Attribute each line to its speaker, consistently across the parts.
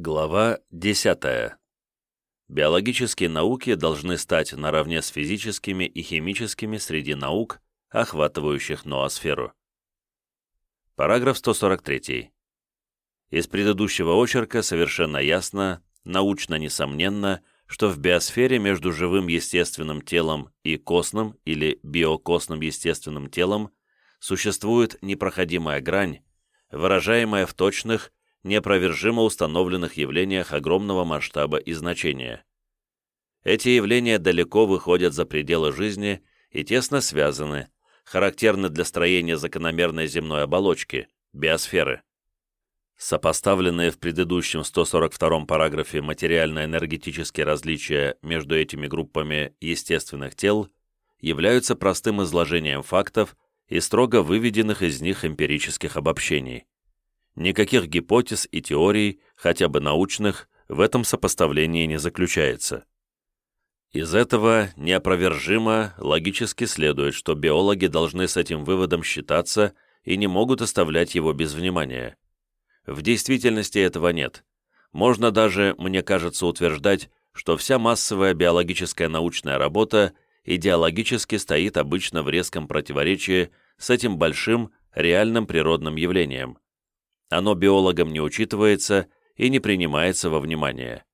Speaker 1: Глава 10. Биологические науки должны стать наравне с физическими и химическими среди наук, охватывающих ноосферу. Параграф 143. Из предыдущего очерка совершенно ясно, научно несомненно, что в биосфере между живым естественным телом и костным или биокостным естественным телом существует непроходимая грань, выражаемая в точных, неопровержимо установленных явлениях огромного масштаба и значения. Эти явления далеко выходят за пределы жизни и тесно связаны, характерны для строения закономерной земной оболочки, биосферы. Сопоставленные в предыдущем 142 параграфе материально-энергетические различия между этими группами естественных тел являются простым изложением фактов и строго выведенных из них эмпирических обобщений. Никаких гипотез и теорий, хотя бы научных, в этом сопоставлении не заключается. Из этого неопровержимо логически следует, что биологи должны с этим выводом считаться и не могут оставлять его без внимания. В действительности этого нет. Можно даже, мне кажется, утверждать, что вся массовая биологическая научная работа идеологически стоит обычно в резком противоречии с этим большим, реальным природным явлением. Оно биологам не учитывается и не принимается во внимание.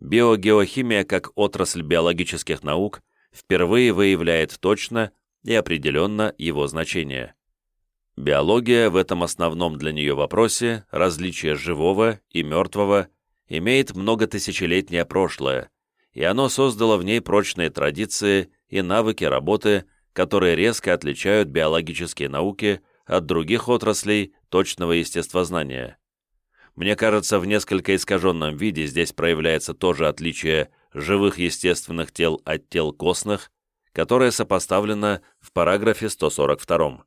Speaker 1: Биогеохимия как отрасль биологических наук впервые выявляет точно и определенно его значение. Биология в этом основном для нее вопросе различие живого и мертвого имеет многотысячелетнее прошлое, и оно создало в ней прочные традиции и навыки работы, которые резко отличают биологические науки от других отраслей точного естествознания. Мне кажется, в несколько искаженном виде здесь проявляется тоже отличие живых естественных тел от тел костных, которое сопоставлено в параграфе 142.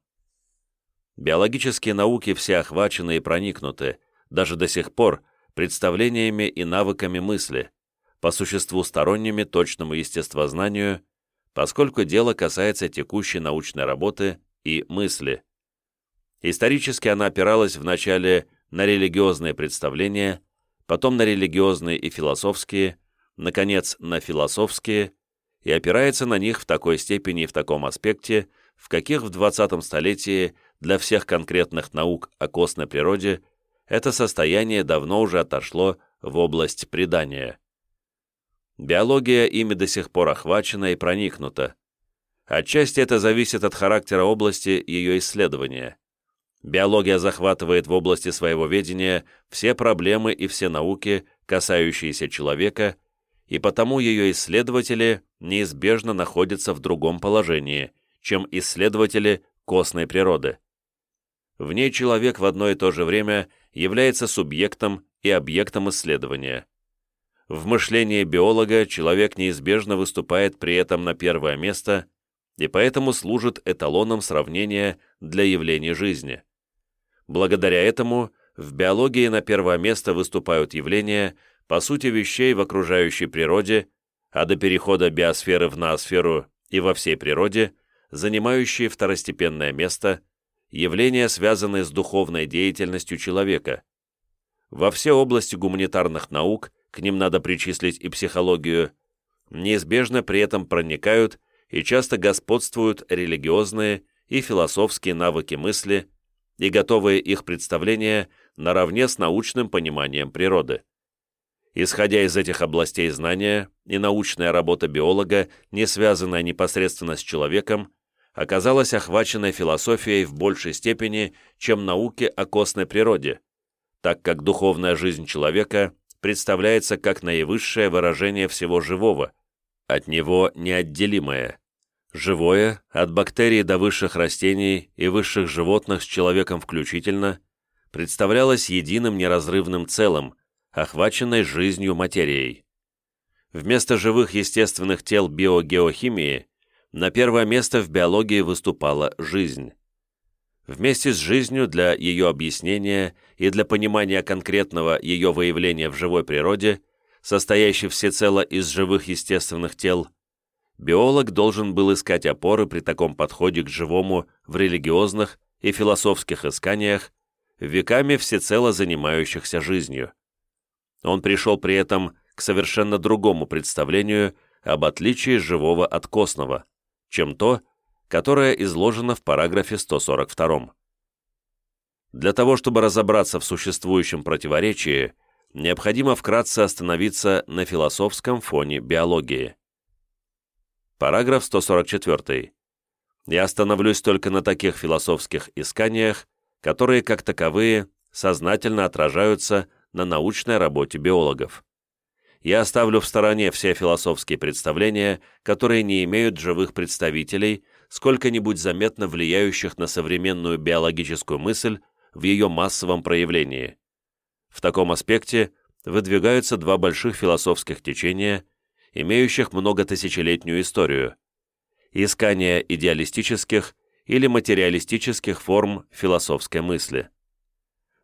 Speaker 1: Биологические науки все охвачены и проникнуты, даже до сих пор, представлениями и навыками мысли, по существу сторонними точному естествознанию, поскольку дело касается текущей научной работы и мысли. Исторически она опиралась вначале на религиозные представления, потом на религиозные и философские, наконец, на философские, и опирается на них в такой степени и в таком аспекте, в каких в 20 столетии для всех конкретных наук о костной природе это состояние давно уже отошло в область предания. Биология ими до сих пор охвачена и проникнута. Отчасти это зависит от характера области ее исследования. Биология захватывает в области своего ведения все проблемы и все науки, касающиеся человека, и потому ее исследователи неизбежно находятся в другом положении, чем исследователи костной природы. В ней человек в одно и то же время является субъектом и объектом исследования. В мышлении биолога человек неизбежно выступает при этом на первое место и поэтому служит эталоном сравнения для явлений жизни. Благодаря этому в биологии на первое место выступают явления, по сути вещей в окружающей природе, а до перехода биосферы в ноосферу и во всей природе, занимающие второстепенное место, явления, связанные с духовной деятельностью человека. Во все области гуманитарных наук, к ним надо причислить и психологию, неизбежно при этом проникают и часто господствуют религиозные и философские навыки мысли, и готовые их представления наравне с научным пониманием природы. Исходя из этих областей знания, и научная работа биолога, не связанная непосредственно с человеком, оказалась охваченной философией в большей степени, чем науки о костной природе, так как духовная жизнь человека представляется как наивысшее выражение всего живого, от него неотделимое, живое, от бактерий до высших растений и высших животных с человеком включительно, представлялось единым неразрывным целым, охваченной жизнью материей. Вместо живых естественных тел биогеохимии на первое место в биологии выступала жизнь. Вместе с жизнью для ее объяснения и для понимания конкретного ее выявления в живой природе, состоящей всецело из живых естественных тел, биолог должен был искать опоры при таком подходе к живому в религиозных и философских исканиях, веками всецело занимающихся жизнью. он пришел при этом к совершенно другому представлению об отличии живого от костного, чем то, которое изложено в параграфе 142. Для того, чтобы разобраться в существующем противоречии, необходимо вкратце остановиться на философском фоне биологии. Параграф 144. Я остановлюсь только на таких философских исканиях, которые, как таковые, сознательно отражаются на научной работе биологов. Я оставлю в стороне все философские представления, которые не имеют живых представителей, сколько-нибудь заметно влияющих на современную биологическую мысль в ее массовом проявлении. В таком аспекте выдвигаются два больших философских течения, имеющих многотысячелетнюю историю – искание идеалистических или материалистических форм философской мысли.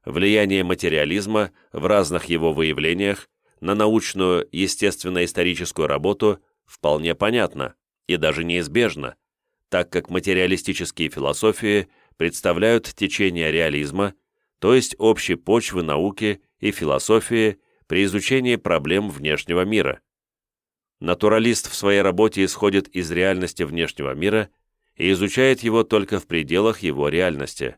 Speaker 1: Влияние материализма в разных его выявлениях на научную естественно-историческую работу вполне понятно и даже неизбежно, так как материалистические философии представляют течение реализма, то есть общей почвы науки и философии при изучении проблем внешнего мира. Натуралист в своей работе исходит из реальности внешнего мира и изучает его только в пределах его реальности.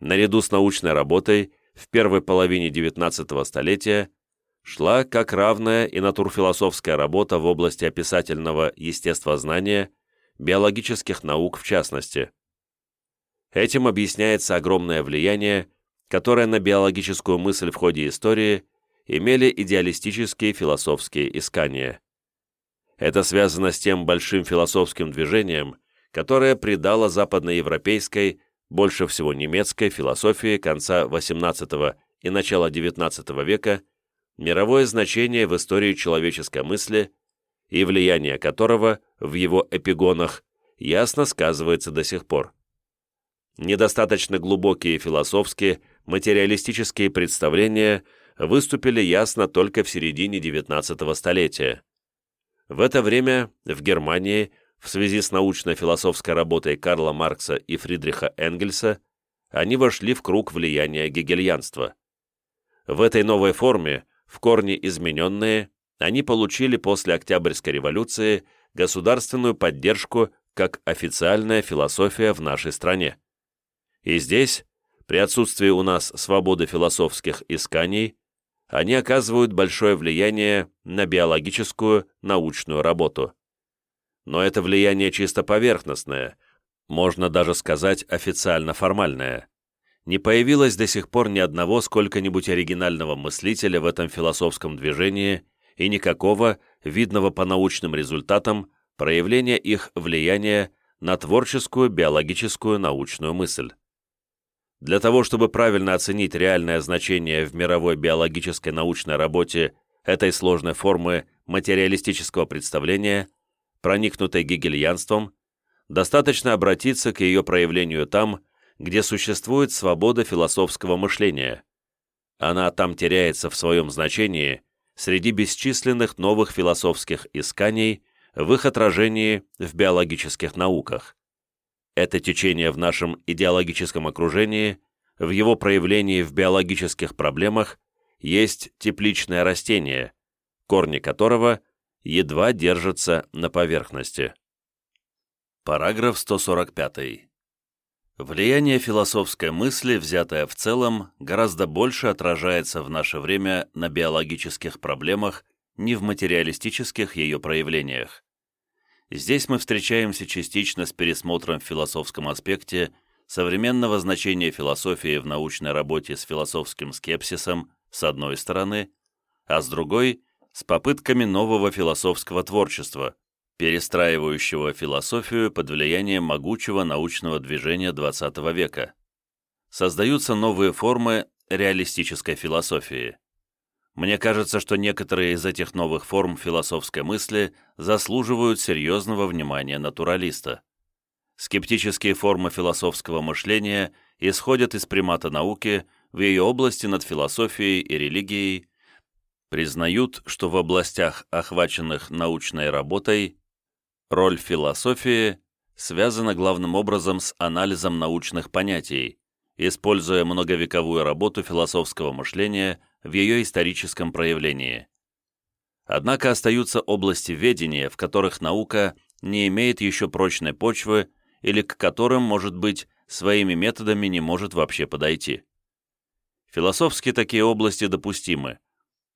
Speaker 1: Наряду с научной работой в первой половине XIX столетия шла как равная и натурфилософская работа в области описательного естествознания, биологических наук в частности. Этим объясняется огромное влияние, которое на биологическую мысль в ходе истории имели идеалистические философские искания. Это связано с тем большим философским движением, которое придало западноевропейской, больше всего немецкой философии конца XVIII и начала XIX века мировое значение в истории человеческой мысли и влияние которого в его эпигонах ясно сказывается до сих пор. Недостаточно глубокие философские, материалистические представления выступили ясно только в середине XIX столетия. В это время в Германии, в связи с научно-философской работой Карла Маркса и Фридриха Энгельса, они вошли в круг влияния гегельянства. В этой новой форме в корне измененные, они получили после Октябрьской революции государственную поддержку как официальная философия в нашей стране. И здесь, при отсутствии у нас свободы философских исканий, они оказывают большое влияние на биологическую научную работу. Но это влияние чисто поверхностное, можно даже сказать официально формальное не появилось до сих пор ни одного сколько-нибудь оригинального мыслителя в этом философском движении и никакого, видного по научным результатам, проявления их влияния на творческую биологическую научную мысль. Для того, чтобы правильно оценить реальное значение в мировой биологической научной работе этой сложной формы материалистического представления, проникнутой гегельянством, достаточно обратиться к ее проявлению там, где существует свобода философского мышления. Она там теряется в своем значении среди бесчисленных новых философских исканий в их отражении в биологических науках. Это течение в нашем идеологическом окружении, в его проявлении в биологических проблемах, есть тепличное растение, корни которого едва держатся на поверхности. Параграф 145. Влияние философской мысли, взятое в целом, гораздо больше отражается в наше время на биологических проблемах, не в материалистических ее проявлениях. Здесь мы встречаемся частично с пересмотром в философском аспекте современного значения философии в научной работе с философским скепсисом с одной стороны, а с другой – с попытками нового философского творчества, перестраивающего философию под влиянием могучего научного движения XX века. Создаются новые формы реалистической философии. Мне кажется, что некоторые из этих новых форм философской мысли заслуживают серьезного внимания натуралиста. Скептические формы философского мышления исходят из примата науки в ее области над философией и религией, признают, что в областях, охваченных научной работой, Роль философии связана главным образом с анализом научных понятий, используя многовековую работу философского мышления в ее историческом проявлении. Однако остаются области ведения, в которых наука не имеет еще прочной почвы или к которым, может быть, своими методами не может вообще подойти. Философски такие области допустимы,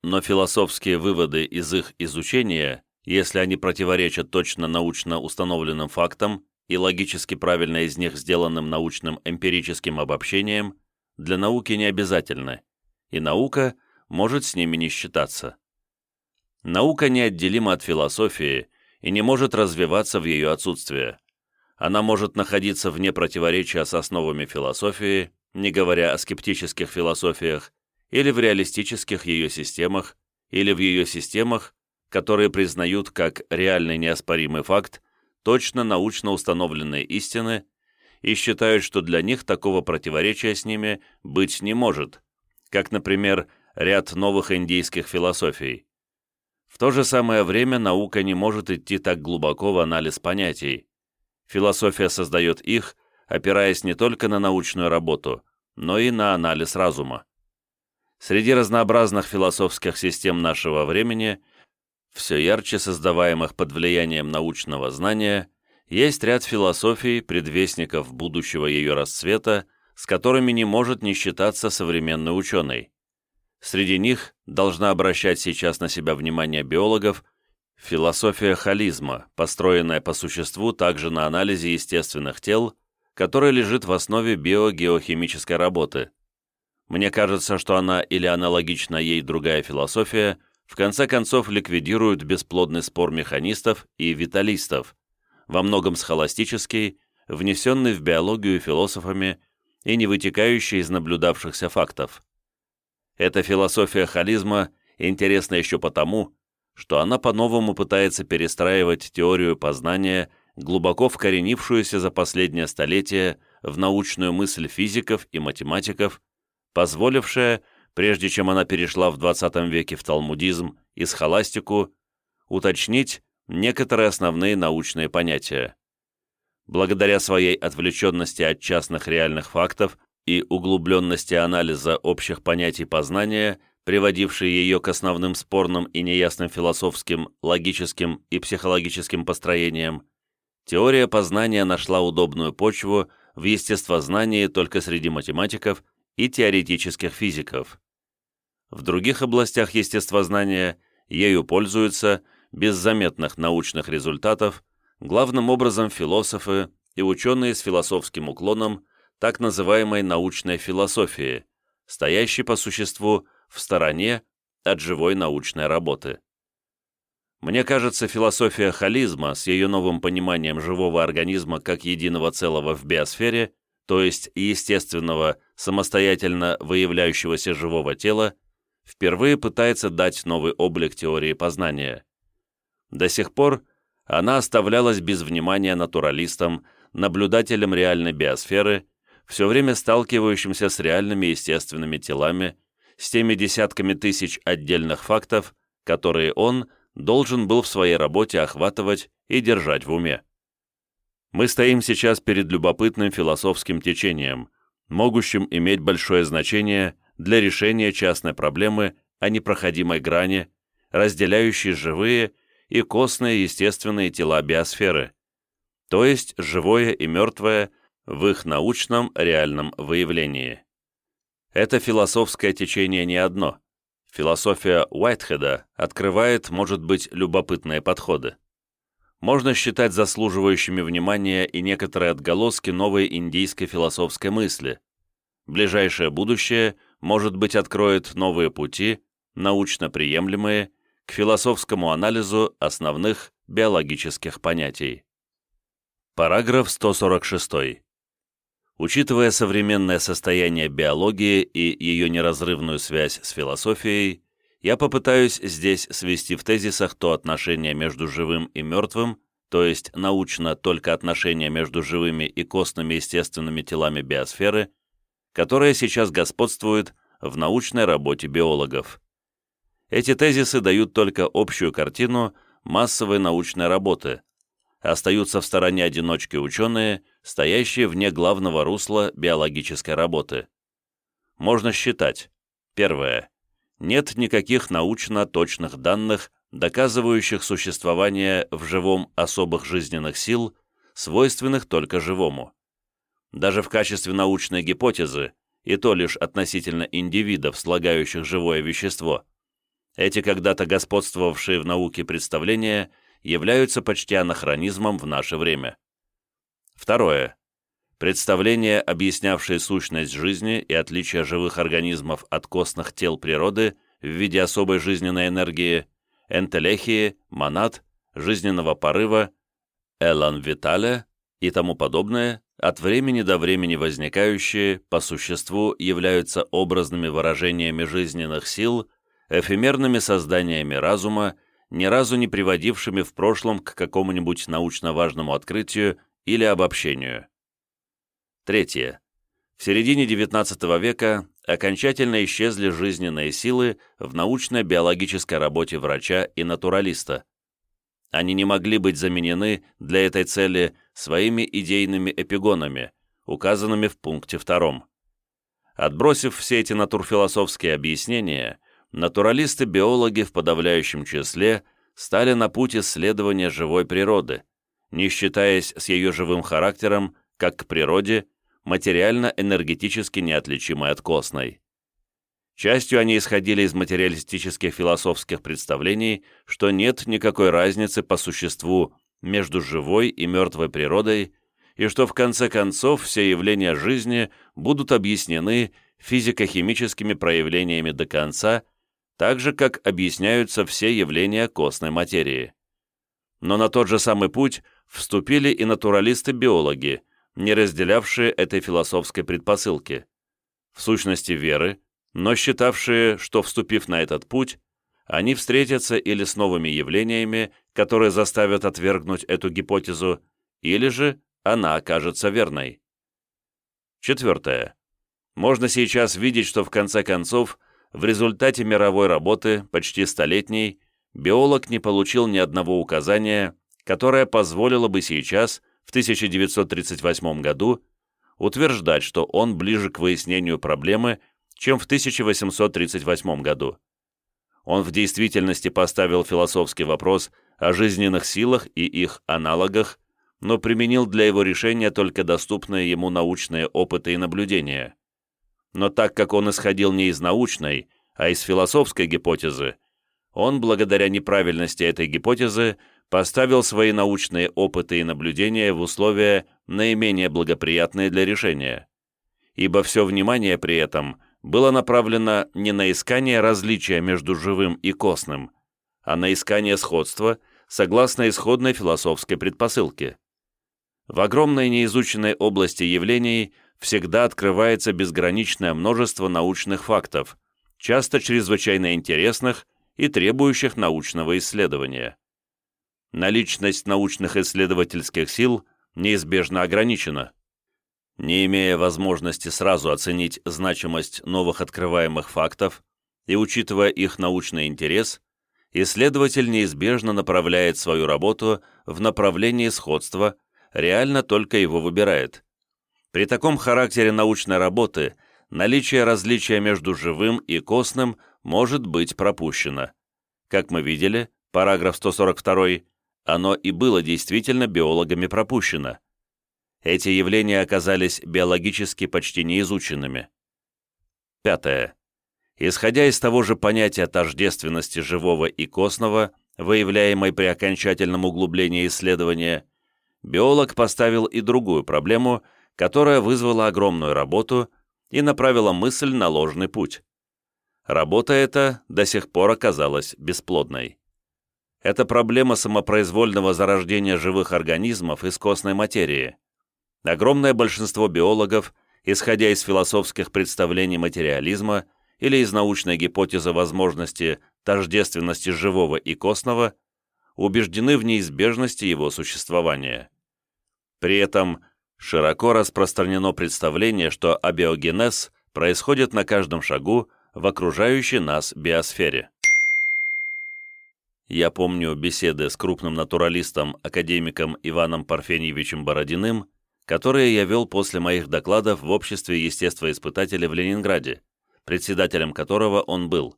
Speaker 1: но философские выводы из их изучения, если они противоречат точно научно установленным фактам и логически правильно из них сделанным научным эмпирическим обобщением, для науки не обязательны, и наука может с ними не считаться. Наука неотделима от философии и не может развиваться в ее отсутствие. Она может находиться вне противоречия с основами философии, не говоря о скептических философиях, или в реалистических ее системах, или в ее системах, которые признают как реальный неоспоримый факт точно научно установленные истины и считают, что для них такого противоречия с ними быть не может, как, например, ряд новых индийских философий. В то же самое время наука не может идти так глубоко в анализ понятий. Философия создает их, опираясь не только на научную работу, но и на анализ разума. Среди разнообразных философских систем нашего времени, все ярче создаваемых под влиянием научного знания, есть ряд философий, предвестников будущего ее расцвета, с которыми не может не считаться современный ученый. Среди них должна обращать сейчас на себя внимание биологов философия холизма, построенная по существу также на анализе естественных тел, которая лежит в основе биогеохимической работы. Мне кажется, что она или аналогична ей другая философия в конце концов ликвидирует бесплодный спор механистов и виталистов, во многом схоластический, внесенный в биологию философами и не вытекающий из наблюдавшихся фактов. Эта философия холизма интересна еще потому, что она по-новому пытается перестраивать теорию познания, глубоко вкоренившуюся за последнее столетие в научную мысль физиков и математиков, позволившая, прежде чем она перешла в XX веке в талмудизм и схоластику, уточнить некоторые основные научные понятия. Благодаря своей отвлеченности от частных реальных фактов и углубленности анализа общих понятий познания, приводившей ее к основным спорным и неясным философским, логическим и психологическим построениям, теория познания нашла удобную почву в естествознании только среди математиков и теоретических физиков. В других областях естествознания ею пользуются, без заметных научных результатов, главным образом философы и ученые с философским уклоном так называемой научной философии, стоящей по существу в стороне от живой научной работы. Мне кажется, философия холизма с ее новым пониманием живого организма как единого целого в биосфере, то есть естественного, самостоятельно выявляющегося живого тела, впервые пытается дать новый облик теории познания. До сих пор она оставлялась без внимания натуралистам, наблюдателям реальной биосферы все время сталкивающимся с реальными естественными телами, с теми десятками тысяч отдельных фактов, которые он должен был в своей работе охватывать и держать в уме. Мы стоим сейчас перед любопытным философским течением, могущим иметь большое значение для решения частной проблемы о непроходимой грани, разделяющей живые и костные естественные тела биосферы, то есть живое и мертвое в их научном реальном выявлении. Это философское течение не одно. Философия Уайтхеда открывает, может быть, любопытные подходы. Можно считать заслуживающими внимания и некоторые отголоски новой индийской философской мысли. Ближайшее будущее, может быть, откроет новые пути, научно приемлемые, к философскому анализу основных биологических понятий. Параграф 146. Учитывая современное состояние биологии и ее неразрывную связь с философией, я попытаюсь здесь свести в тезисах то отношение между живым и мертвым, то есть научно только отношение между живыми и костными естественными телами биосферы, которое сейчас господствует в научной работе биологов. Эти тезисы дают только общую картину массовой научной работы, остаются в стороне одиночки ученые, стоящие вне главного русла биологической работы. Можно считать. Первое. Нет никаких научно точных данных, доказывающих существование в живом особых жизненных сил, свойственных только живому. Даже в качестве научной гипотезы, и то лишь относительно индивидов, слагающих живое вещество, эти когда-то господствовавшие в науке представления являются почти анахронизмом в наше время. Второе. Представления, объяснявшие сущность жизни и отличие живых организмов от костных тел природы в виде особой жизненной энергии, энтелехии, монад, жизненного порыва, элан виталя и тому подобное, от времени до времени возникающие, по существу являются образными выражениями жизненных сил, эфемерными созданиями разума, ни разу не приводившими в прошлом к какому-нибудь научно важному открытию или обобщению. Третье. В середине XIX века окончательно исчезли жизненные силы в научно-биологической работе врача и натуралиста. Они не могли быть заменены для этой цели своими идейными эпигонами, указанными в пункте втором. Отбросив все эти натурфилософские объяснения, натуралисты-биологи в подавляющем числе стали на путь исследования живой природы, не считаясь с ее живым характером как к природе, материально-энергетически неотличимой от костной. Частью они исходили из материалистических философских представлений, что нет никакой разницы по существу между живой и мертвой природой, и что в конце концов все явления жизни будут объяснены физико-химическими проявлениями до конца, так же, как объясняются все явления костной материи. Но на тот же самый путь вступили и натуралисты-биологи, не разделявшие этой философской предпосылки. В сущности веры, но считавшие, что, вступив на этот путь, они встретятся или с новыми явлениями, которые заставят отвергнуть эту гипотезу, или же она окажется верной. Четвертое. Можно сейчас видеть, что в конце концов, в результате мировой работы, почти столетней, биолог не получил ни одного указания, которое позволило бы сейчас, в 1938 году, утверждать, что он ближе к выяснению проблемы, чем в 1838 году. Он в действительности поставил философский вопрос о жизненных силах и их аналогах, но применил для его решения только доступные ему научные опыты и наблюдения. Но так как он исходил не из научной, а из философской гипотезы, он, благодаря неправильности этой гипотезы, поставил свои научные опыты и наблюдения в условия наименее благоприятные для решения. Ибо все внимание при этом было направлено не на искание различия между живым и костным, а на искание сходства согласно исходной философской предпосылке. В огромной неизученной области явлений всегда открывается безграничное множество научных фактов, часто чрезвычайно интересных и требующих научного исследования. Наличность научных исследовательских сил неизбежно ограничена. Не имея возможности сразу оценить значимость новых открываемых фактов и учитывая их научный интерес, исследователь неизбежно направляет свою работу в направлении сходства, реально только его выбирает. При таком характере научной работы наличие различия между живым и костным может быть пропущено. Как мы видели, параграф 142, оно и было действительно биологами пропущено – эти явления оказались биологически почти неизученными. Пятое. Исходя из того же понятия тождественности живого и костного, выявляемой при окончательном углублении исследования, биолог поставил и другую проблему, которая вызвала огромную работу и направила мысль на ложный путь. Работа эта до сих пор оказалась бесплодной. Это проблема самопроизвольного зарождения живых организмов из костной материи. Огромное большинство биологов, исходя из философских представлений материализма или из научной гипотезы возможности тождественности живого и костного, убеждены в неизбежности его существования. При этом широко распространено представление, что абиогенез происходит на каждом шагу в окружающей нас биосфере. Я помню беседы с крупным натуралистом, академиком Иваном Парфеньевичем Бородиным, которые я вел после моих докладов в обществе естествоиспытателей в Ленинграде, председателем которого он был.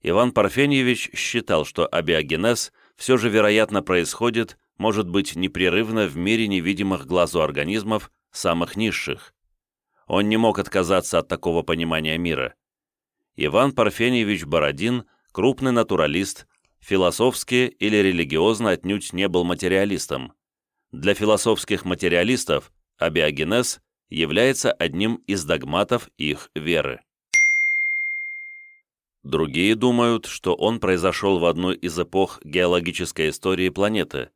Speaker 1: Иван Парфеньевич считал, что абиогенез все же вероятно происходит, может быть, непрерывно в мире невидимых глазу организмов, самых низших. Он не мог отказаться от такого понимания мира. Иван Парфеньевич Бородин, крупный натуралист, философски или религиозно отнюдь не был материалистом. Для философских материалистов абиогенез является одним из догматов их веры. Другие думают, что он произошел в одну из эпох геологической истории планеты.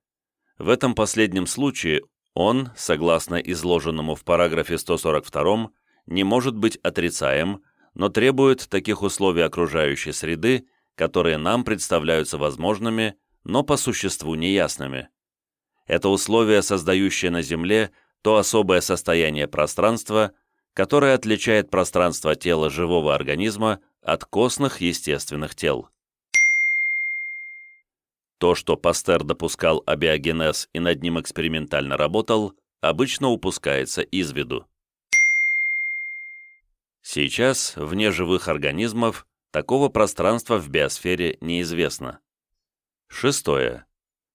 Speaker 1: В этом последнем случае он, согласно изложенному в параграфе 142, не может быть отрицаем, но требует таких условий окружающей среды, которые нам представляются возможными, но по существу неясными. Это условие, создающее на Земле то особое состояние пространства, которое отличает пространство тела живого организма от костных естественных тел. То, что Пастер допускал абиогенез и над ним экспериментально работал, обычно упускается из виду. Сейчас, вне живых организмов, Такого пространства в биосфере неизвестно. Шестое.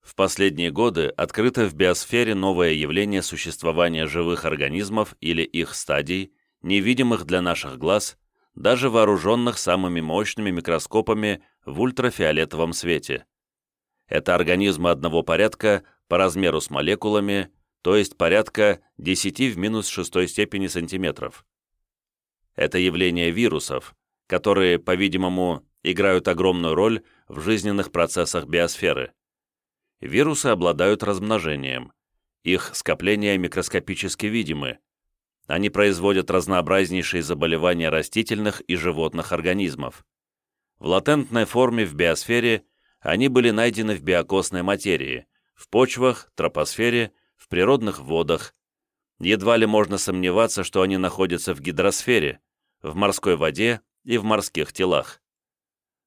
Speaker 1: В последние годы открыто в биосфере новое явление существования живых организмов или их стадий, невидимых для наших глаз, даже вооруженных самыми мощными микроскопами в ультрафиолетовом свете. Это организмы одного порядка по размеру с молекулами, то есть порядка 10 в минус шестой степени сантиметров. Это явление вирусов, которые, по-видимому, играют огромную роль в жизненных процессах биосферы. Вирусы обладают размножением. Их скопления микроскопически видимы. Они производят разнообразнейшие заболевания растительных и животных организмов. В латентной форме в биосфере они были найдены в биокосной материи, в почвах, тропосфере, в природных водах. Едва ли можно сомневаться, что они находятся в гидросфере, в морской воде и в морских телах.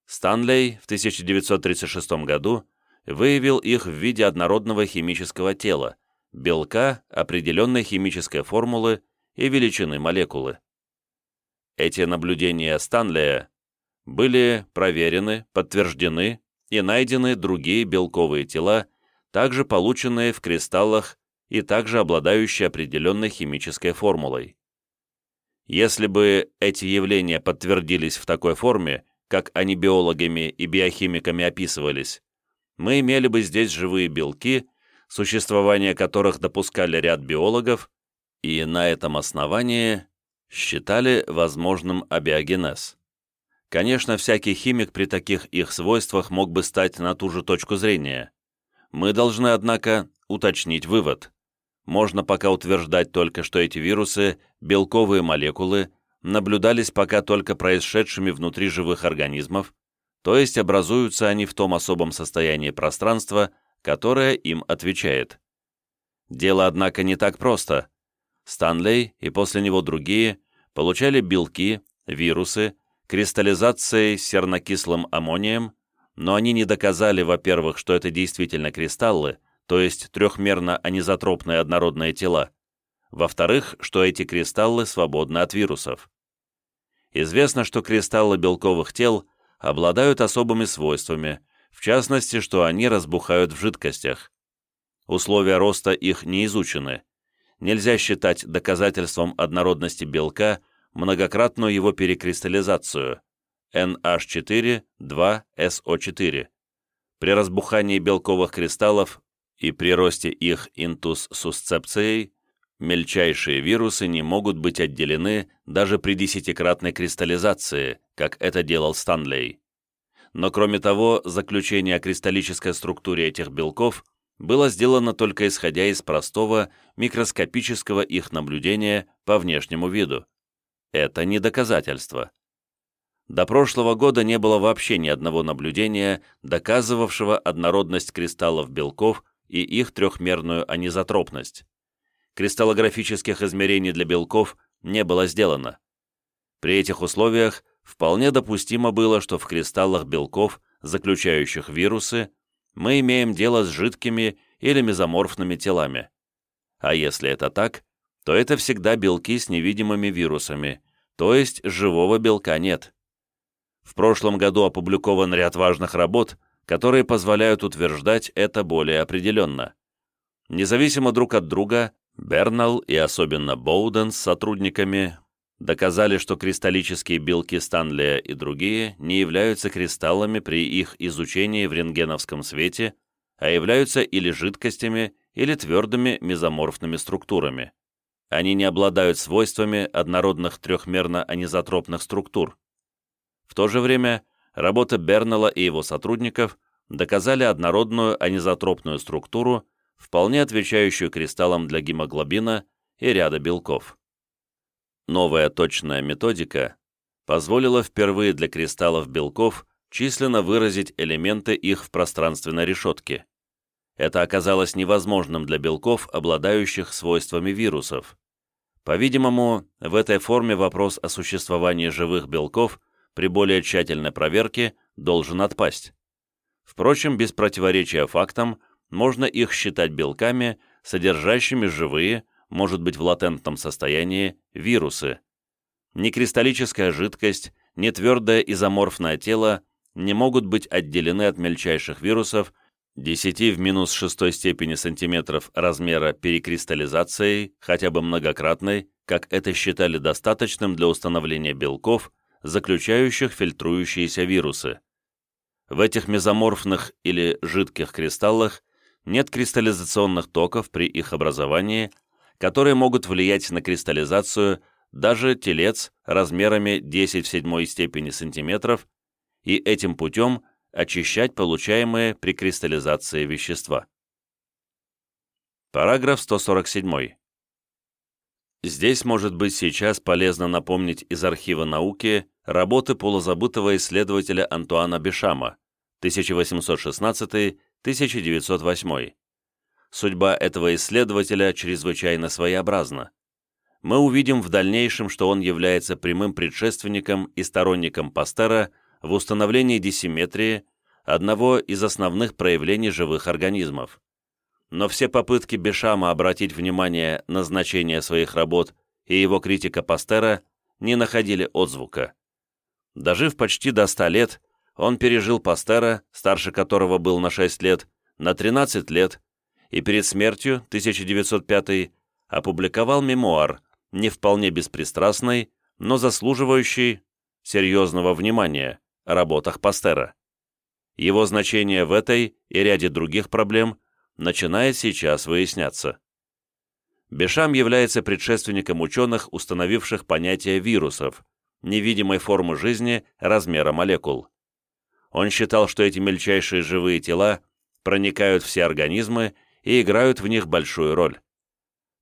Speaker 1: Станлей в 1936 году выявил их в виде однородного химического тела, белка определенной химической формулы и величины молекулы. Эти наблюдения Станлея были проверены, подтверждены и найдены другие белковые тела, также полученные в кристаллах и также обладающие определенной химической формулой. Если бы эти явления подтвердились в такой форме, как они биологами и биохимиками описывались, мы имели бы здесь живые белки, существование которых допускали ряд биологов, и на этом основании считали возможным абиогенез. Конечно, всякий химик при таких их свойствах мог бы стать на ту же точку зрения. Мы должны, однако, уточнить вывод можно пока утверждать только, что эти вирусы, белковые молекулы, наблюдались пока только происшедшими внутри живых организмов, то есть образуются они в том особом состоянии пространства, которое им отвечает. Дело, однако, не так просто. Станлей и после него другие получали белки, вирусы, кристаллизацией с сернокислым аммонием, но они не доказали, во-первых, что это действительно кристаллы, то есть трехмерно-анизотропные однородные тела, во-вторых, что эти кристаллы свободны от вирусов. Известно, что кристаллы белковых тел обладают особыми свойствами, в частности, что они разбухают в жидкостях. Условия роста их не изучены. Нельзя считать доказательством однородности белка многократную его перекристаллизацию NH4-2SO4. При разбухании белковых кристаллов и при росте их интус-сусцепцией мельчайшие вирусы не могут быть отделены даже при десятикратной кристаллизации, как это делал Станлей. Но кроме того, заключение о кристаллической структуре этих белков было сделано только исходя из простого микроскопического их наблюдения по внешнему виду. Это не доказательство. До прошлого года не было вообще ни одного наблюдения, доказывавшего однородность кристаллов белков и их трехмерную анизотропность. Кристаллографических измерений для белков не было сделано. При этих условиях вполне допустимо было, что в кристаллах белков заключающих вирусы, мы имеем дело с жидкими или мезоморфными телами. А если это так, то это всегда белки с невидимыми вирусами, то есть живого белка нет. В прошлом году опубликован ряд важных работ, которые позволяют утверждать это более определенно. Независимо друг от друга, Бернал и особенно Боуден с сотрудниками доказали, что кристаллические белки Станлия и другие не являются кристаллами при их изучении в рентгеновском свете, а являются или жидкостями, или твердыми мезоморфными структурами. Они не обладают свойствами однородных трехмерно-анизотропных структур. В то же время работы Бернелла и его сотрудников доказали однородную анизотропную структуру, вполне отвечающую кристаллам для гемоглобина и ряда белков. Новая точная методика позволила впервые для кристаллов белков численно выразить элементы их в пространственной решетке. Это оказалось невозможным для белков, обладающих свойствами вирусов. По-видимому, в этой форме вопрос о существовании живых белков при более тщательной проверке должен отпасть. Впрочем, без противоречия фактам, можно их считать белками, содержащими живые, может быть в латентном состоянии, вирусы. Ни кристаллическая жидкость, ни твердое изоморфное тело не могут быть отделены от мельчайших вирусов 10 в минус шестой степени сантиметров размера перекристаллизацией, хотя бы многократной, как это считали достаточным для установления белков, заключающих фильтрующиеся вирусы. В этих мезоморфных или жидких кристаллах нет кристаллизационных токов при их образовании, которые могут влиять на кристаллизацию даже телец размерами 10 в седьмой степени сантиметров и этим путем очищать получаемые при кристаллизации вещества. Параграф 147. Здесь, может быть, сейчас полезно напомнить из архива науки работы полузабытого исследователя Антуана Бешама 1816-1908. Судьба этого исследователя чрезвычайно своеобразна. Мы увидим в дальнейшем, что он является прямым предшественником и сторонником Пастера в установлении диссиметрии, одного из основных проявлений живых организмов но все попытки Бешама обратить внимание на значение своих работ и его критика Пастера не находили отзвука. Дожив почти до 100 лет, он пережил Пастера, старше которого был на 6 лет, на 13 лет, и перед смертью, 1905 опубликовал мемуар, не вполне беспристрастный, но заслуживающий серьезного внимания о работах Пастера. Его значение в этой и ряде других проблем – начинает сейчас выясняться. Бешам является предшественником ученых, установивших понятие вирусов, невидимой формы жизни размера молекул. Он считал, что эти мельчайшие живые тела проникают в все организмы и играют в них большую роль.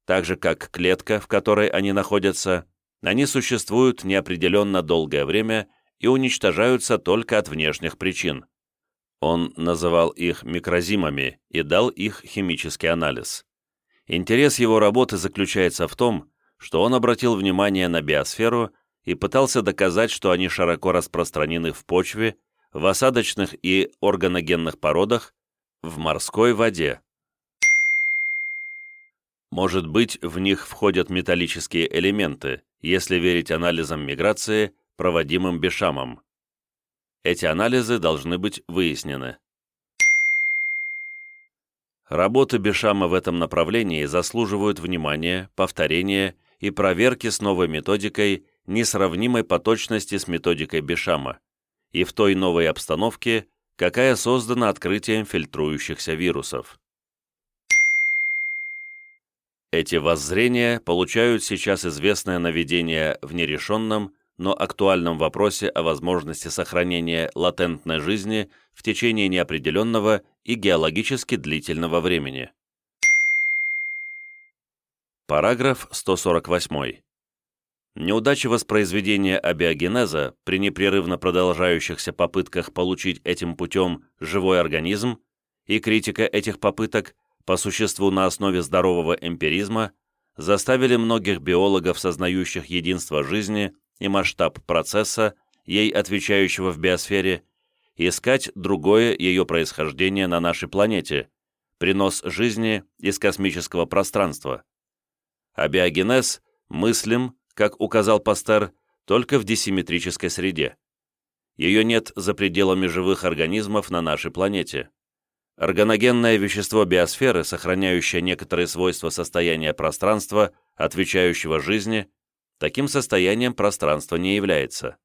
Speaker 1: Так же, как клетка, в которой они находятся, они существуют неопределенно долгое время и уничтожаются только от внешних причин. Он называл их микрозимами и дал их химический анализ. Интерес его работы заключается в том, что он обратил внимание на биосферу и пытался доказать, что они широко распространены в почве, в осадочных и органогенных породах, в морской воде. Может быть, в них входят металлические элементы, если верить анализам миграции, проводимым Бешамом. Эти анализы должны быть выяснены. Работы Бешама в этом направлении заслуживают внимания, повторения и проверки с новой методикой, несравнимой по точности с методикой Бешама, и в той новой обстановке, какая создана открытием фильтрующихся вирусов. Эти воззрения получают сейчас известное наведение в нерешенном, но актуальном вопросе о возможности сохранения латентной жизни в течение неопределенного и геологически длительного времени. Параграф 148. Неудачи воспроизведения абиогенеза при непрерывно продолжающихся попытках получить этим путем живой организм и критика этих попыток по существу на основе здорового эмпиризма заставили многих биологов, сознающих единство жизни и масштаб процесса, ей отвечающего в биосфере, искать другое ее происхождение на нашей планете, принос жизни из космического пространства. А биогенез мыслим, как указал Пастер, только в диссиметрической среде. Ее нет за пределами живых организмов на нашей планете. Органогенное вещество биосферы, сохраняющее некоторые свойства состояния пространства, отвечающего жизни, таким состоянием пространства не является.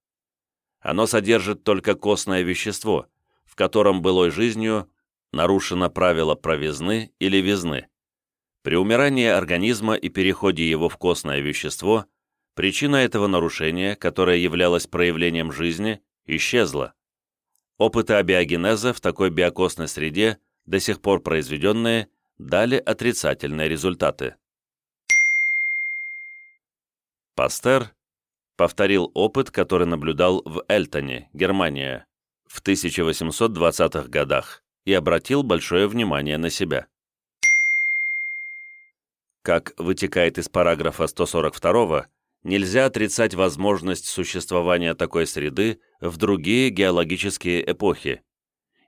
Speaker 1: Оно содержит только костное вещество, в котором былой жизнью нарушено правило провизны или визны. При умирании организма и переходе его в костное вещество причина этого нарушения, которое являлось проявлением жизни, исчезла. Опыты абиогенеза в такой биокосной среде, до сих пор произведенные, дали отрицательные результаты. Пастер повторил опыт, который наблюдал в Эльтоне, Германия, в 1820-х годах и обратил большое внимание на себя. Как вытекает из параграфа 142, нельзя отрицать возможность существования такой среды в другие геологические эпохи,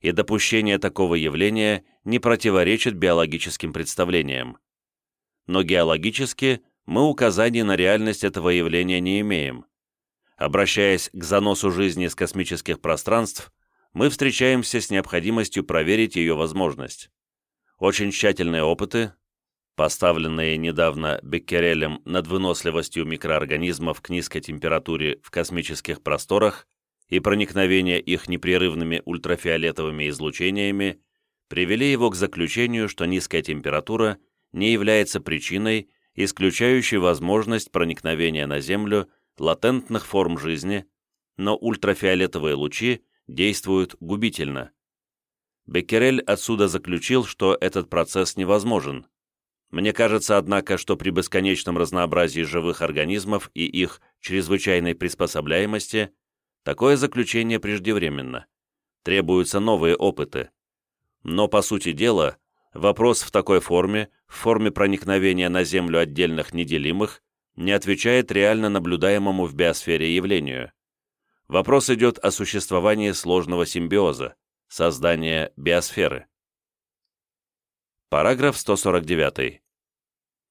Speaker 1: и допущение такого явления не противоречит биологическим представлениям. Но геологически мы указаний на реальность этого явления не имеем. Обращаясь к заносу жизни из космических пространств, мы встречаемся с необходимостью проверить ее возможность. Очень тщательные опыты, поставленные недавно Беккерелем над выносливостью микроорганизмов к низкой температуре в космических просторах и проникновение их непрерывными ультрафиолетовыми излучениями, привели его к заключению, что низкая температура не является причиной, исключающей возможность проникновения на Землю латентных форм жизни, но ультрафиолетовые лучи действуют губительно. Беккерель отсюда заключил, что этот процесс невозможен. Мне кажется, однако, что при бесконечном разнообразии живых организмов и их чрезвычайной приспособляемости такое заключение преждевременно. Требуются новые опыты. Но, по сути дела, вопрос в такой форме, в форме проникновения на Землю отдельных неделимых, не отвечает реально наблюдаемому в биосфере явлению. Вопрос идет о существовании сложного симбиоза, создания биосферы. Параграф 149.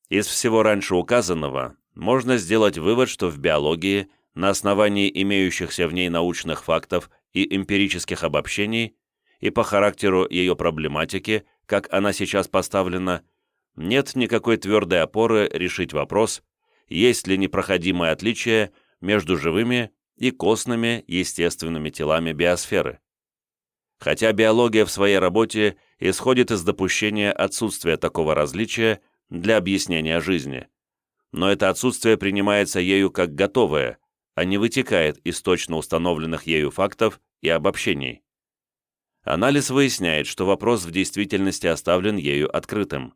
Speaker 1: Из всего раньше указанного можно сделать вывод, что в биологии на основании имеющихся в ней научных фактов и эмпирических обобщений и по характеру ее проблематики, как она сейчас поставлена, нет никакой твердой опоры решить вопрос, есть ли непроходимое отличие между живыми и костными естественными телами биосферы. Хотя биология в своей работе исходит из допущения отсутствия такого различия для объяснения жизни, но это отсутствие принимается ею как готовое, а не вытекает из точно установленных ею фактов и обобщений. Анализ выясняет, что вопрос в действительности оставлен ею открытым.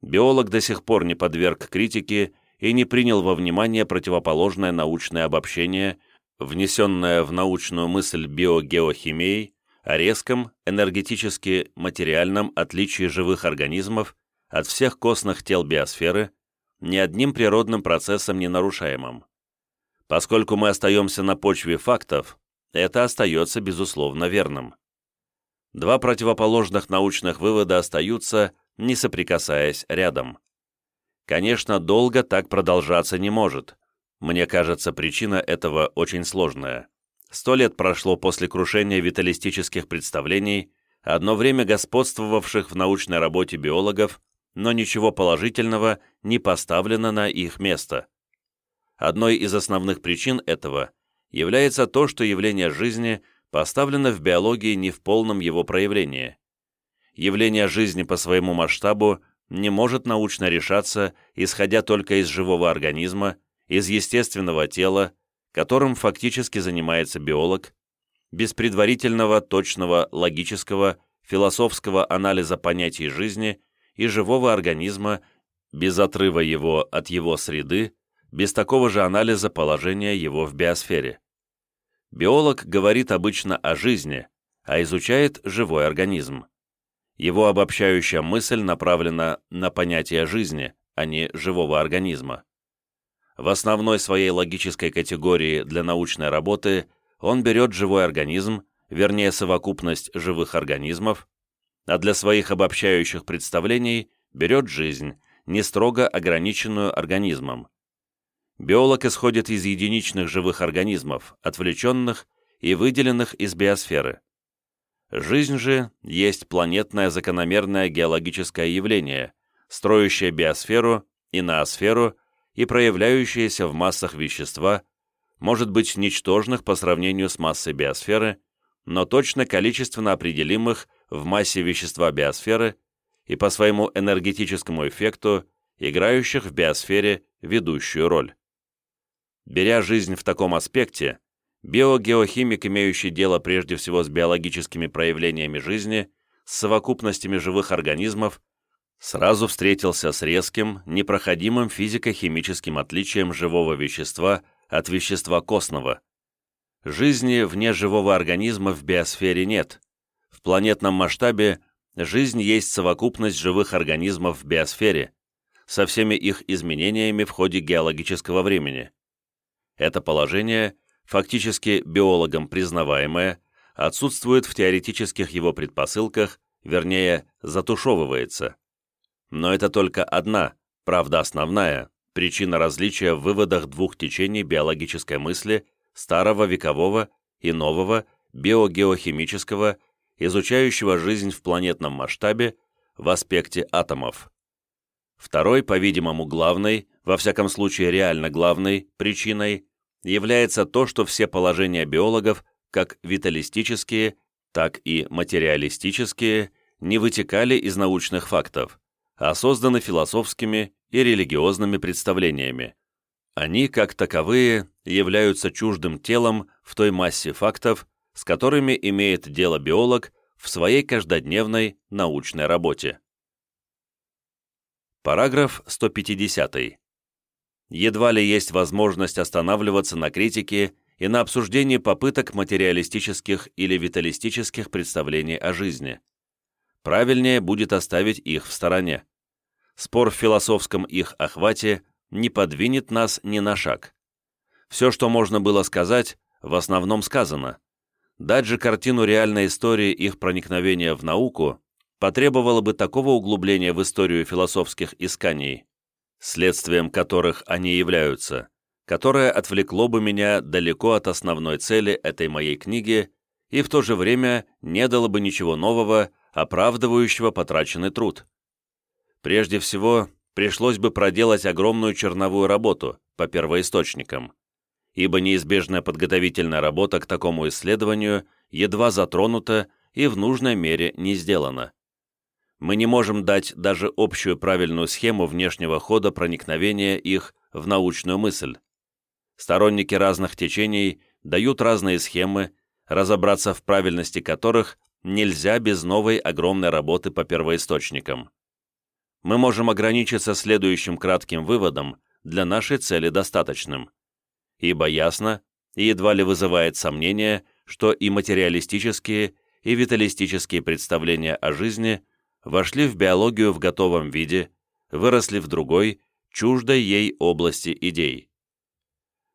Speaker 1: Биолог до сих пор не подверг критике и не принял во внимание противоположное научное обобщение, внесенное в научную мысль биогеохимией о резком энергетически материальном отличии живых организмов от всех костных тел биосферы, ни одним природным процессом не нарушаемым. Поскольку мы остаемся на почве фактов, это остается безусловно верным. Два противоположных научных вывода остаются, не соприкасаясь рядом. Конечно, долго так продолжаться не может. Мне кажется, причина этого очень сложная. Сто лет прошло после крушения виталистических представлений, одно время господствовавших в научной работе биологов, но ничего положительного не поставлено на их место. Одной из основных причин этого является то, что явление жизни поставлено в биологии не в полном его проявлении. Явление жизни по своему масштабу не может научно решаться, исходя только из живого организма, из естественного тела, которым фактически занимается биолог, без предварительного, точного, логического, философского анализа понятий жизни и живого организма, без отрыва его от его среды, без такого же анализа положения его в биосфере. Биолог говорит обычно о жизни, а изучает живой организм. Его обобщающая мысль направлена на понятие жизни, а не живого организма. В основной своей логической категории для научной работы он берет живой организм вернее совокупность живых организмов, а для своих обобщающих представлений берет жизнь, не строго ограниченную организмом. Биолог исходит из единичных живых организмов, отвлеченных и выделенных из биосферы. Жизнь же есть планетное закономерное геологическое явление, строящее биосферу и ноосферу и проявляющееся в массах вещества, может быть ничтожных по сравнению с массой биосферы, но точно количественно определимых в массе вещества биосферы и по своему энергетическому эффекту, играющих в биосфере ведущую роль. Беря жизнь в таком аспекте, биогеохимик, имеющий дело прежде всего с биологическими проявлениями жизни, с совокупностями живых организмов, сразу встретился с резким, непроходимым физико-химическим отличием живого вещества от вещества костного. Жизни вне живого организма в биосфере нет. Планетном масштабе жизнь есть совокупность живых организмов в биосфере, со всеми их изменениями в ходе геологического времени. Это положение, фактически биологом признаваемое, отсутствует в теоретических его предпосылках, вернее, затушевывается. Но это только одна, правда основная, причина различия в выводах двух течений биологической мысли старого векового и нового биогеохимического изучающего жизнь в планетном масштабе в аспекте атомов. Второй, по-видимому, главной, во всяком случае реально главной, причиной является то, что все положения биологов, как виталистические, так и материалистические, не вытекали из научных фактов, а созданы философскими и религиозными представлениями. Они, как таковые, являются чуждым телом в той массе фактов, с которыми имеет дело биолог в своей каждодневной научной работе. Параграф 150. Едва ли есть возможность останавливаться на критике и на обсуждении попыток материалистических или виталистических представлений о жизни. Правильнее будет оставить их в стороне. Спор в философском их охвате не подвинет нас ни на шаг. Все, что можно было сказать, в основном сказано. Дать же картину реальной истории их проникновения в науку потребовало бы такого углубления в историю философских исканий, следствием которых они являются, которое отвлекло бы меня далеко от основной цели этой моей книги и в то же время не дало бы ничего нового, оправдывающего потраченный труд. Прежде всего, пришлось бы проделать огромную черновую работу по первоисточникам ибо неизбежная подготовительная работа к такому исследованию едва затронута и в нужной мере не сделана. Мы не можем дать даже общую правильную схему внешнего хода проникновения их в научную мысль. Сторонники разных течений дают разные схемы, разобраться в правильности которых нельзя без новой огромной работы по первоисточникам. Мы можем ограничиться следующим кратким выводом, для нашей цели достаточным ибо ясно и едва ли вызывает сомнения, что и материалистические, и виталистические представления о жизни вошли в биологию в готовом виде, выросли в другой, чуждой ей области идей.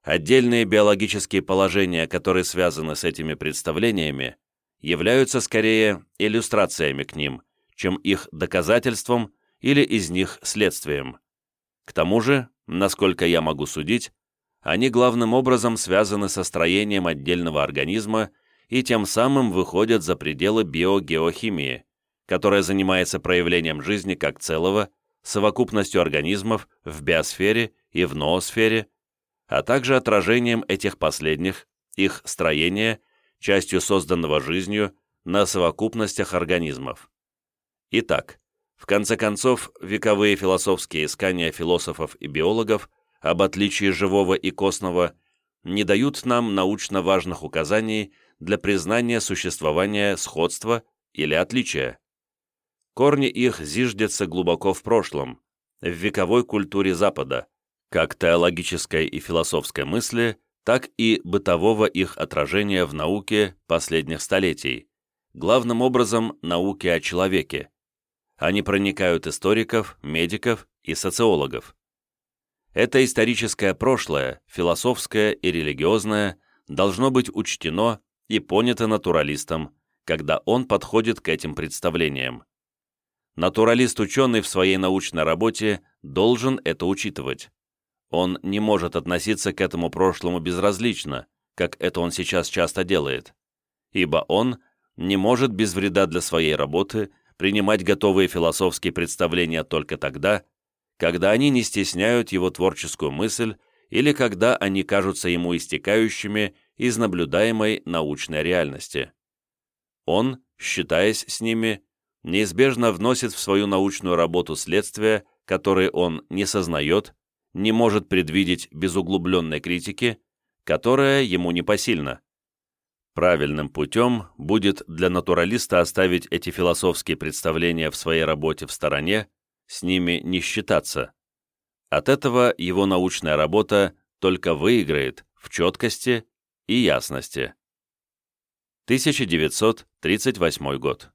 Speaker 1: Отдельные биологические положения, которые связаны с этими представлениями, являются скорее иллюстрациями к ним, чем их доказательством или из них следствием. К тому же, насколько я могу судить, они главным образом связаны со строением отдельного организма и тем самым выходят за пределы биогеохимии, которая занимается проявлением жизни как целого, совокупностью организмов в биосфере и в ноосфере, а также отражением этих последних, их строения, частью созданного жизнью, на совокупностях организмов. Итак, в конце концов, вековые философские искания философов и биологов – об отличии живого и костного, не дают нам научно важных указаний для признания существования сходства или отличия. Корни их зиждятся глубоко в прошлом, в вековой культуре Запада, как теологической и философской мысли, так и бытового их отражения в науке последних столетий, главным образом науке о человеке. Они проникают историков, медиков и социологов. Это историческое прошлое, философское и религиозное, должно быть учтено и поняты натуралистом, когда он подходит к этим представлениям. Натуралист-ученый в своей научной работе должен это учитывать. Он не может относиться к этому прошлому безразлично, как это он сейчас часто делает, ибо он не может без вреда для своей работы принимать готовые философские представления только тогда, когда они не стесняют его творческую мысль или когда они кажутся ему истекающими из наблюдаемой научной реальности. Он, считаясь с ними, неизбежно вносит в свою научную работу следствия, которые он не сознает, не может предвидеть без углубленной критики, которая ему непосильна. Правильным путем будет для натуралиста оставить эти философские представления в своей работе в стороне, с ними не считаться. От этого его научная работа только выиграет в четкости и ясности. 1938 год.